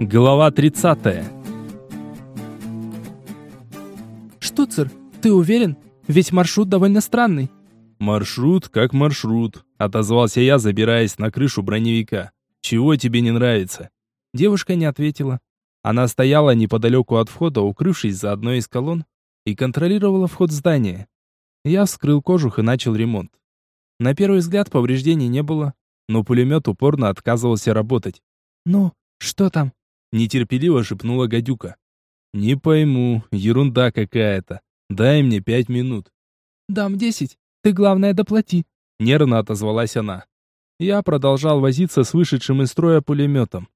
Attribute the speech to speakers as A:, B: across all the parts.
A: Глава 30.
B: Штуцер, ты уверен? Ведь маршрут довольно странный.
A: Маршрут как маршрут, отозвался я, забираясь на крышу броневика. Чего тебе не нравится?
B: Девушка не ответила. Она стояла неподалеку от входа, укрывшись за одной из колонн, и контролировала вход в здание. Я вскрыл кожух и начал ремонт. На первый взгляд повреждений не было, но пулемет упорно отказывался работать. «Ну, что там?»
A: Нетерпеливо шепнула гадюка. Не пойму, ерунда какая-то. Дай мне пять минут.
B: Дам десять. Ты главное доплати.
A: Нервно отозвалась она. Я продолжал возиться с вышедшим из строя пулеметом.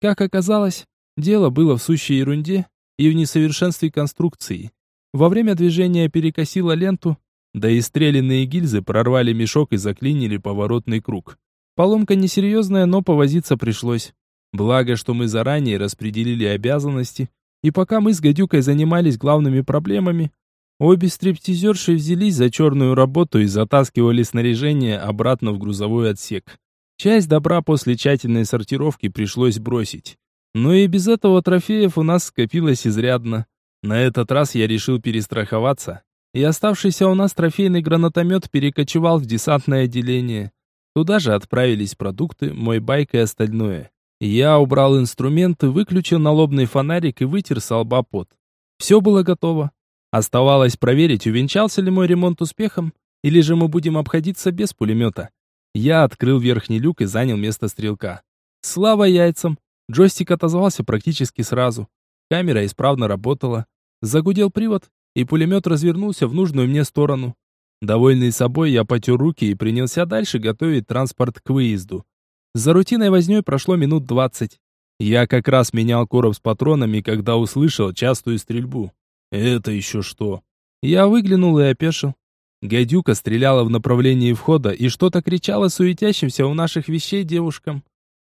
A: Как оказалось, дело было в сущей ерунде и в несовершенстве конструкции. Во время движения перекосило ленту, да и стрелянные гильзы прорвали мешок и заклинили поворотный круг. Поломка несерьезная, но повозиться пришлось. Благо, что мы заранее распределили обязанности, и пока мы с гадюкой занимались главными проблемами, обе стриптизерши взялись за черную работу и затаскивали снаряжение обратно в грузовой отсек. Часть добра после тщательной сортировки пришлось бросить. Но и без этого трофеев у нас скопилось изрядно. На этот раз я решил перестраховаться, и оставшийся у нас трофейный гранатомет перекочевал в десантное отделение. Туда же отправились продукты, мой байк и остальное. Я убрал инструменты, выключил налобный фонарик и вытер с лба пот. Все было готово. Оставалось проверить, увенчался ли мой ремонт успехом, или же мы будем обходиться без пулемета. Я открыл верхний люк и занял место стрелка. Слава яйцам! Джойстик отозвался практически сразу. Камера исправно работала. Загудел привод, и пулемет развернулся в нужную мне сторону. Довольный собой, я потер руки и принялся дальше готовить транспорт к выезду. За рутиной вознёй прошло минут двадцать. Я как раз менял короб с патронами, когда услышал частую стрельбу. Это еще что? Я выглянул и опешил. Гадюка стреляла в направлении входа и что-то кричала суетящимся у наших вещей девушкам.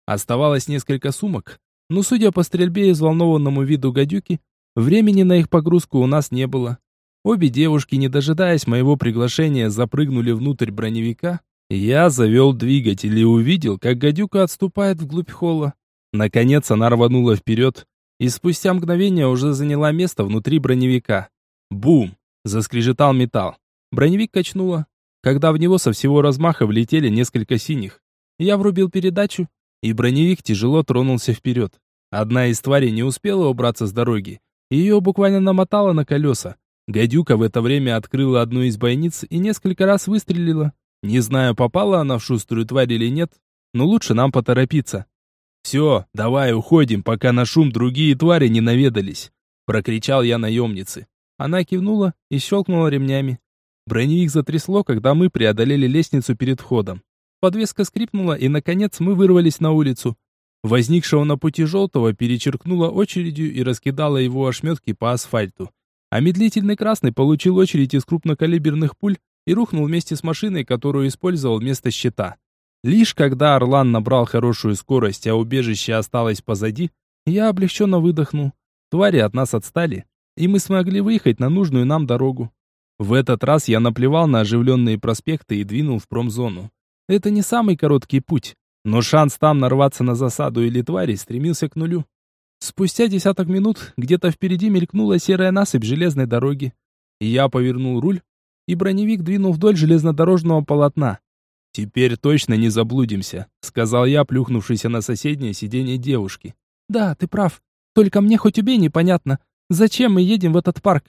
A: Оставалось несколько сумок, но, судя по стрельбе и взволнованному виду гадюки, времени на их погрузку у нас не было. Обе девушки, не дожидаясь моего приглашения, запрыгнули внутрь броневика я завел двигатель и увидел, как гадюка отступает вглубь холла. Наконец она рванула вперед и спустя мгновение уже заняла место внутри броневика. Бум! Заскрежетал металл. Броневик качнуло, когда в него со всего размаха влетели несколько синих. Я врубил передачу, и броневик тяжело тронулся вперед. Одна из тварей не успела убраться с дороги. Ее буквально намотало на колеса. Гадюка в это время открыла одну из бойниц и несколько раз выстрелила. Не знаю, попала она в шуструю тварь или нет, но лучше нам поторопиться. «Все, давай уходим, пока на шум другие твари не наведались», — прокричал я наемнице. Она кивнула и щелкнула ремнями. Броневик затрясло, когда мы преодолели лестницу перед входом. Подвеска скрипнула, и, наконец, мы вырвались на улицу. Возникшего на пути желтого перечеркнула очередью и раскидала его ошметки по асфальту. А медлительный красный получил очередь из крупнокалиберных пуль и рухнул вместе с машиной, которую использовал вместо щита. Лишь когда Орлан набрал хорошую скорость, а убежище осталось позади, я облегченно выдохнул. Твари от нас отстали, и мы смогли выехать на нужную нам дорогу. В этот раз я наплевал на оживленные проспекты и двинул в промзону. Это не самый короткий путь, но шанс там нарваться на засаду или твари стремился к нулю. Спустя десяток минут где-то впереди мелькнула серая насыпь железной дороги. Я повернул руль, и броневик двинул вдоль железнодорожного полотна. «Теперь точно не заблудимся», — сказал я, плюхнувшийся на соседнее сиденье девушки.
B: «Да, ты прав. Только мне хоть убей непонятно, зачем мы едем в этот парк?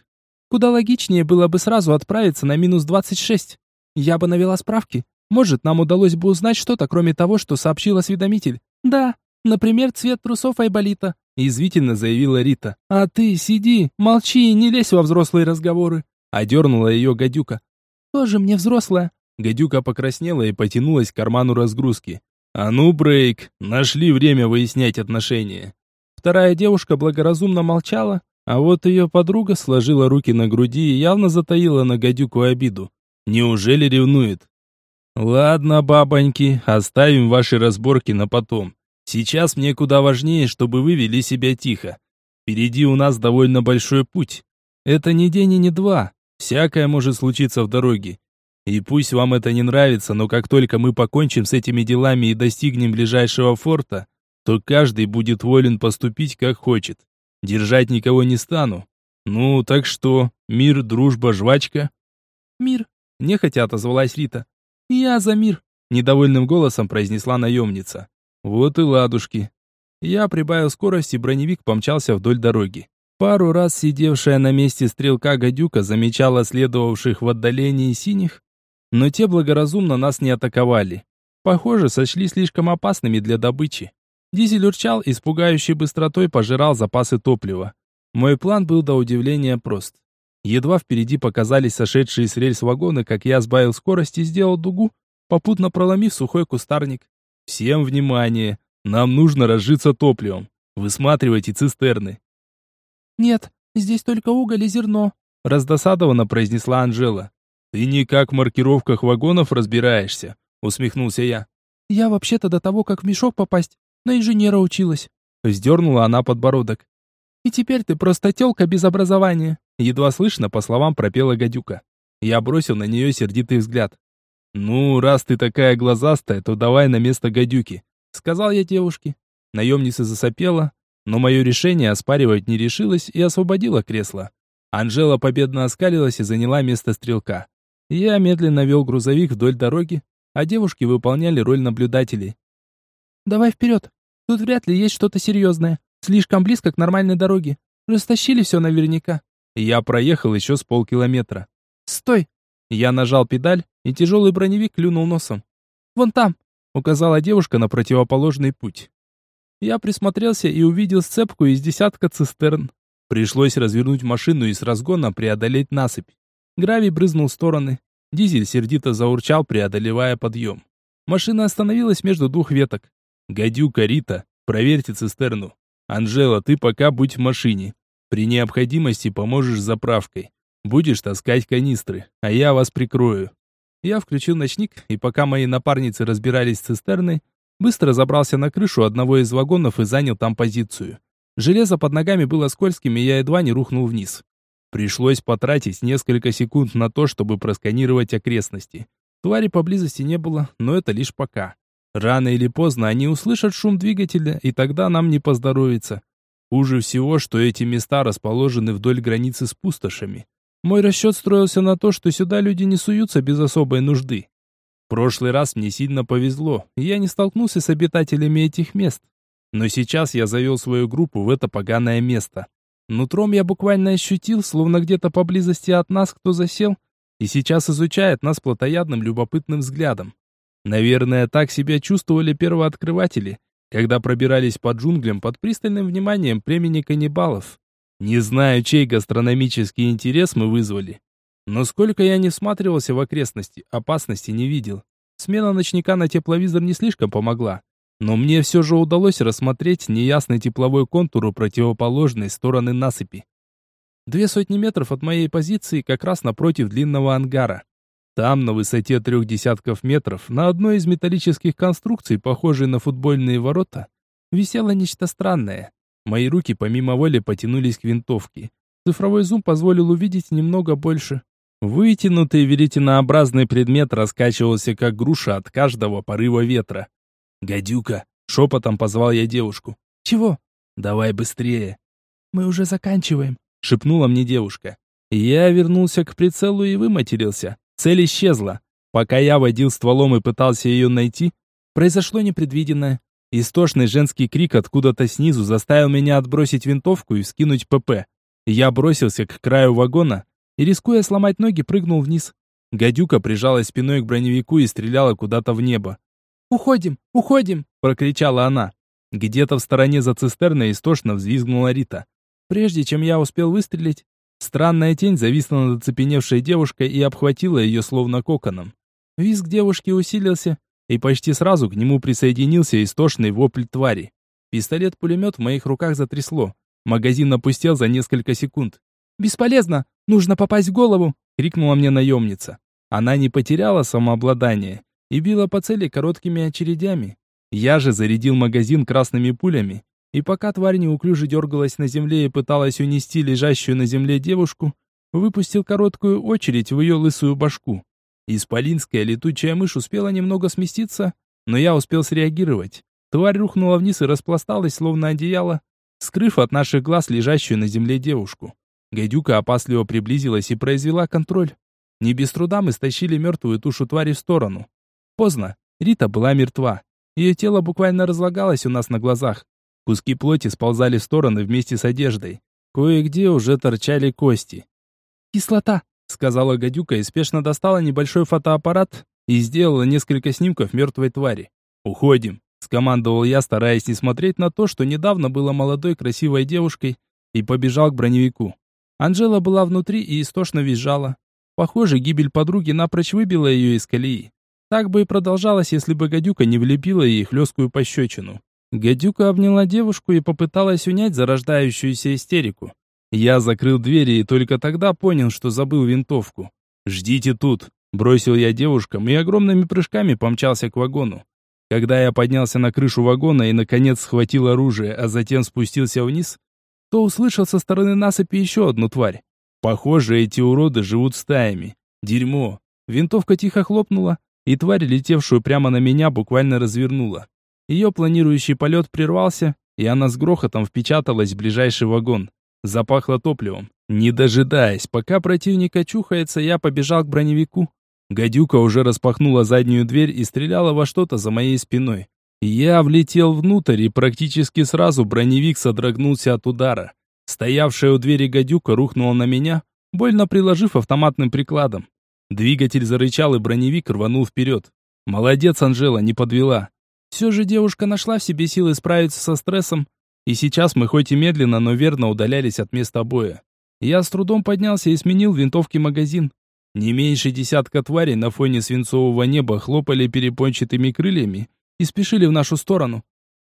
B: Куда логичнее было бы сразу отправиться на минус 26. Я бы навела справки. Может, нам удалось бы узнать что-то, кроме того, что сообщил осведомитель. Да, например, цвет трусов Айболита», — язвительно заявила Рита. «А ты сиди, молчи и не лезь во взрослые разговоры. Одернула ее гадюка. «Тоже мне взрослая».
A: Гадюка покраснела и потянулась к карману разгрузки. «А ну, Брейк, нашли время выяснять отношения».
B: Вторая девушка благоразумно молчала, а вот ее подруга сложила руки на груди и явно затаила на гадюку обиду.
A: Неужели ревнует? Ладно, бабоньки, оставим ваши разборки на потом. Сейчас мне куда важнее, чтобы вы вели себя тихо. Впереди у нас довольно большой путь. Это не день и не два. Всякое может случиться в дороге. И пусть вам это не нравится, но как только мы покончим с этими делами и достигнем ближайшего форта, то каждый будет волен поступить как хочет. Держать никого не стану. Ну, так что, мир, дружба, жвачка?
B: Мир, нехотя отозвалась Рита. Я за мир, недовольным голосом произнесла наемница.
A: Вот и ладушки. Я прибавил скорость, и броневик помчался вдоль дороги. Пару раз сидевшая на месте стрелка гадюка замечала следовавших в отдалении синих, но те благоразумно нас не атаковали. Похоже, сочли слишком опасными для добычи. Дизель урчал и с пугающей быстротой пожирал запасы топлива. Мой план был до удивления прост. Едва впереди показались сошедшие с рельс вагоны, как я сбавил скорость и сделал дугу, попутно проломив сухой кустарник. Всем внимание! Нам нужно разжиться топливом. Высматривайте цистерны.
B: Нет, здесь только уголь и зерно, раздосадованно произнесла Анжела.
A: Ты никак в маркировках вагонов разбираешься, усмехнулся я.
B: Я вообще-то до того, как в мешок попасть, на инженера училась.
A: Вздернула она подбородок.
B: И теперь ты просто тёлка без образования.
A: Едва слышно, по словам пропела гадюка. Я бросил на нее сердитый взгляд. «Ну, раз ты такая глазастая, то давай на место гадюки», — сказал я девушке. Наемница засопела, но мое решение оспаривать не решилась и освободила кресло. Анжела победно оскалилась и заняла место стрелка. Я медленно вел грузовик вдоль дороги, а девушки выполняли роль наблюдателей.
B: «Давай вперед. Тут вряд ли есть что-то серьезное. Слишком близко к нормальной дороге. Растащили все наверняка».
A: Я проехал еще с полкилометра.
B: «Стой!»
A: Я нажал педаль, и тяжелый броневик клюнул носом.
B: «Вон там!»
A: — указала девушка на противоположный путь. Я присмотрелся и увидел сцепку из десятка цистерн. Пришлось развернуть машину и с разгона преодолеть насыпь. Гравий брызнул в стороны. Дизель сердито заурчал, преодолевая подъем. Машина остановилась между двух веток. «Гадюка, Рита, проверьте цистерну. Анжела, ты пока будь в машине. При необходимости поможешь заправкой. Будешь таскать канистры, а я вас прикрою». Я включил ночник, и пока мои напарницы разбирались с цистерной, быстро забрался на крышу одного из вагонов и занял там позицию. Железо под ногами было скользким, и я едва не рухнул вниз. Пришлось потратить несколько секунд на то, чтобы просканировать окрестности. Твари поблизости не было, но это лишь пока. Рано или поздно они услышат шум двигателя, и тогда нам не поздоровится. Хуже всего, что эти места расположены вдоль границы с пустошами. Мой расчет строился на то, что сюда люди не суются без особой нужды. Прошлый раз мне сильно повезло, я не столкнулся с обитателями этих мест. Но сейчас я завел свою группу в это поганое место. Нутром я буквально ощутил, словно где-то поблизости от нас кто засел, и сейчас изучает нас плотоядным любопытным взглядом. Наверное, так себя чувствовали первооткрыватели, когда пробирались по джунглям под пристальным вниманием племени каннибалов. Не знаю, чей гастрономический интерес мы вызвали. Но сколько я не всматривался в окрестности, опасности не видел. Смена ночника на тепловизор не слишком помогла. Но мне все же удалось рассмотреть неясный тепловой контур у противоположной стороны насыпи. Две сотни метров от моей позиции как раз напротив длинного ангара. Там, на высоте трех десятков метров, на одной из металлических конструкций, похожей на футбольные ворота, висело нечто странное. Мои руки помимо воли потянулись к винтовке. Цифровой зум позволил увидеть немного больше. Вытянутый веретенообразный предмет раскачивался, как груша от каждого порыва ветра. «Гадюка!» — шепотом позвал я девушку.
B: «Чего?»
A: «Давай быстрее!»
B: «Мы уже заканчиваем», —
A: шепнула мне девушка. Я вернулся к прицелу и выматерился. Цель исчезла. Пока я водил стволом и пытался ее найти, произошло непредвиденное. Истошный женский крик откуда-то снизу заставил меня отбросить винтовку и вскинуть ПП. Я бросился к краю вагона и, рискуя сломать ноги, прыгнул вниз. Гадюка прижалась спиной к броневику и стреляла куда-то в небо.
B: «Уходим! Уходим!»
A: – прокричала она. Где-то в стороне за цистерной истошно взвизгнула Рита. Прежде чем я успел выстрелить, Странная тень зависла над оцепеневшей девушкой и обхватила ее словно коконом. Визг девушки усилился, и почти сразу к нему присоединился истошный вопль твари. Пистолет-пулемет в моих руках затрясло. Магазин опустел за несколько секунд.
B: «Бесполезно! Нужно попасть в голову!» — крикнула мне наемница.
A: Она не потеряла самообладание и била по цели короткими очередями. Я же зарядил магазин красными пулями и пока тварь неуклюже дергалась на земле и пыталась унести лежащую на земле девушку, выпустил короткую очередь в ее лысую башку. Исполинская летучая мышь успела немного сместиться, но я успел среагировать. Тварь рухнула вниз и распласталась, словно одеяло, скрыв от наших глаз лежащую на земле девушку. Гадюка опасливо приблизилась и произвела контроль. Не без труда мы стащили мертвую тушу твари в сторону. Поздно. Рита была мертва. Ее тело буквально разлагалось у нас на глазах. Куски плоти сползали в стороны вместе с одеждой. Кое-где уже торчали кости.
B: «Кислота», — сказала гадюка и спешно достала небольшой фотоаппарат и сделала несколько снимков мертвой твари.
A: «Уходим», — скомандовал я, стараясь не смотреть на то, что недавно была молодой красивой девушкой, и побежал к броневику. Анжела была внутри и истошно визжала. Похоже, гибель подруги напрочь выбила ее из колеи. Так бы и продолжалось, если бы гадюка не влепила ей хлесткую пощечину. Гадюка обняла девушку и попыталась унять зарождающуюся истерику. Я закрыл двери и только тогда понял, что забыл винтовку. «Ждите тут», — бросил я девушкам и огромными прыжками помчался к вагону. Когда я поднялся на крышу вагона и, наконец, схватил оружие, а затем спустился вниз, то услышал со стороны насыпи еще одну тварь. Похоже, эти уроды живут стаями. Дерьмо. Винтовка тихо хлопнула, и тварь, летевшую прямо на меня, буквально развернула. Ее планирующий полет прервался, и она с грохотом впечаталась в ближайший вагон. Запахло топливом. Не дожидаясь, пока противник очухается, я побежал к броневику. Гадюка уже распахнула заднюю дверь и стреляла во что-то за моей спиной. Я влетел внутрь, и практически сразу броневик содрогнулся от удара. Стоявшая у двери гадюка рухнула на меня, больно приложив автоматным прикладом. Двигатель зарычал, и броневик рванул вперед. Молодец, Анжела, не подвела. Все же девушка нашла в себе силы справиться со стрессом, и сейчас мы хоть и медленно, но верно удалялись от места боя. Я с трудом поднялся и сменил винтовки магазин. Не меньше десятка тварей на фоне свинцового неба хлопали перепончатыми крыльями и спешили в нашу сторону.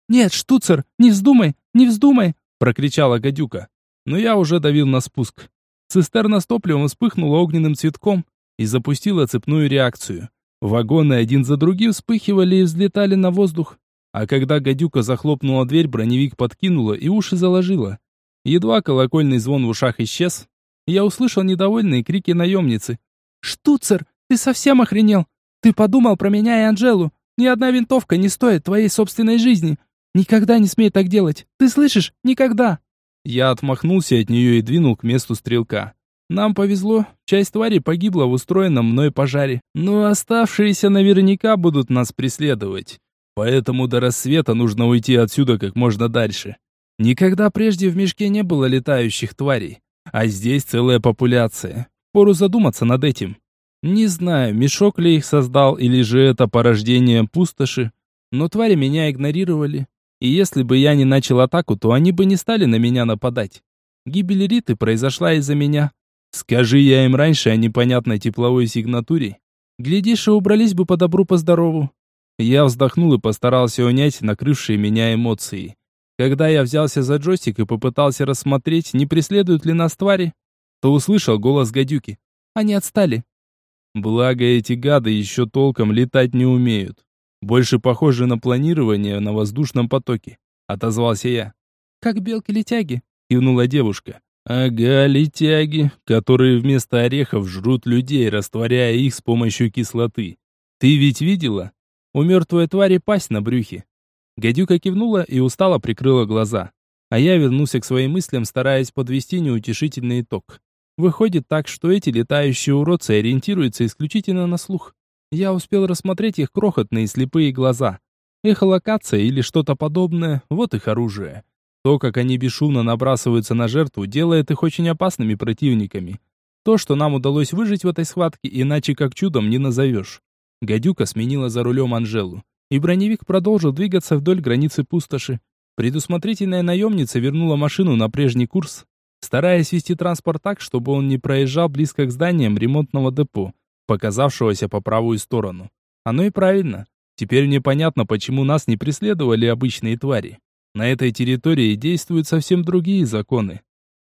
B: «Нет, штуцер, не вздумай, не вздумай!» — прокричала гадюка.
A: Но я уже давил на спуск. Цистерна с топливом вспыхнула огненным цветком и запустила цепную реакцию. Вагоны один за другим вспыхивали и взлетали на воздух. А когда гадюка захлопнула дверь, броневик подкинула и уши заложила. Едва колокольный звон в ушах исчез, я услышал недовольные крики наемницы.
B: «Штуцер, ты совсем охренел? Ты подумал про меня и Анжелу? Ни одна винтовка не стоит твоей собственной жизни. Никогда не смей так делать. Ты слышишь? Никогда!»
A: Я отмахнулся от нее и двинул к месту стрелка. Нам повезло, часть твари погибла в устроенном мной пожаре, но оставшиеся наверняка будут нас преследовать. Поэтому до рассвета нужно уйти отсюда как можно дальше. Никогда прежде в мешке не было летающих тварей, а здесь целая популяция. Пору задуматься над этим. Не знаю, мешок ли их создал, или же это порождение пустоши, но твари меня игнорировали. И если бы я не начал атаку, то они бы не стали на меня нападать. Гибель Риты произошла из-за меня. Скажи я им раньше о непонятной тепловой сигнатуре, глядишь, и убрались бы по добру, по здорову. Я вздохнул и постарался унять накрывшие меня эмоции. Когда я взялся за джойстик и попытался рассмотреть, не преследуют ли нас твари, то услышал голос гадюки. Они отстали. Благо эти гады еще толком летать не умеют. Больше похоже на планирование на воздушном потоке, отозвался я.
B: Как белки-летяги,
A: кивнула девушка. Ага, летяги, которые вместо орехов жрут людей, растворяя их с помощью кислоты. Ты ведь видела? У мертвой твари пасть на брюхе. Гадюка кивнула и устало прикрыла глаза. А я вернулся к своим мыслям, стараясь подвести неутешительный итог. Выходит так, что эти летающие уродцы ориентируются исключительно на слух. Я успел рассмотреть их крохотные слепые глаза. Эхолокация или что-то подобное, вот их оружие. То, как они бесшумно набрасываются на жертву, делает их очень опасными противниками. То, что нам удалось выжить в этой схватке, иначе как чудом не назовешь. Гадюка сменила за рулем Анжелу, и броневик продолжил двигаться вдоль границы пустоши. Предусмотрительная наемница вернула машину на прежний курс, стараясь вести транспорт так, чтобы он не проезжал близко к зданиям ремонтного депо, показавшегося по правую сторону. Оно и правильно. Теперь мне понятно, почему нас не преследовали обычные твари. На этой территории действуют совсем другие законы.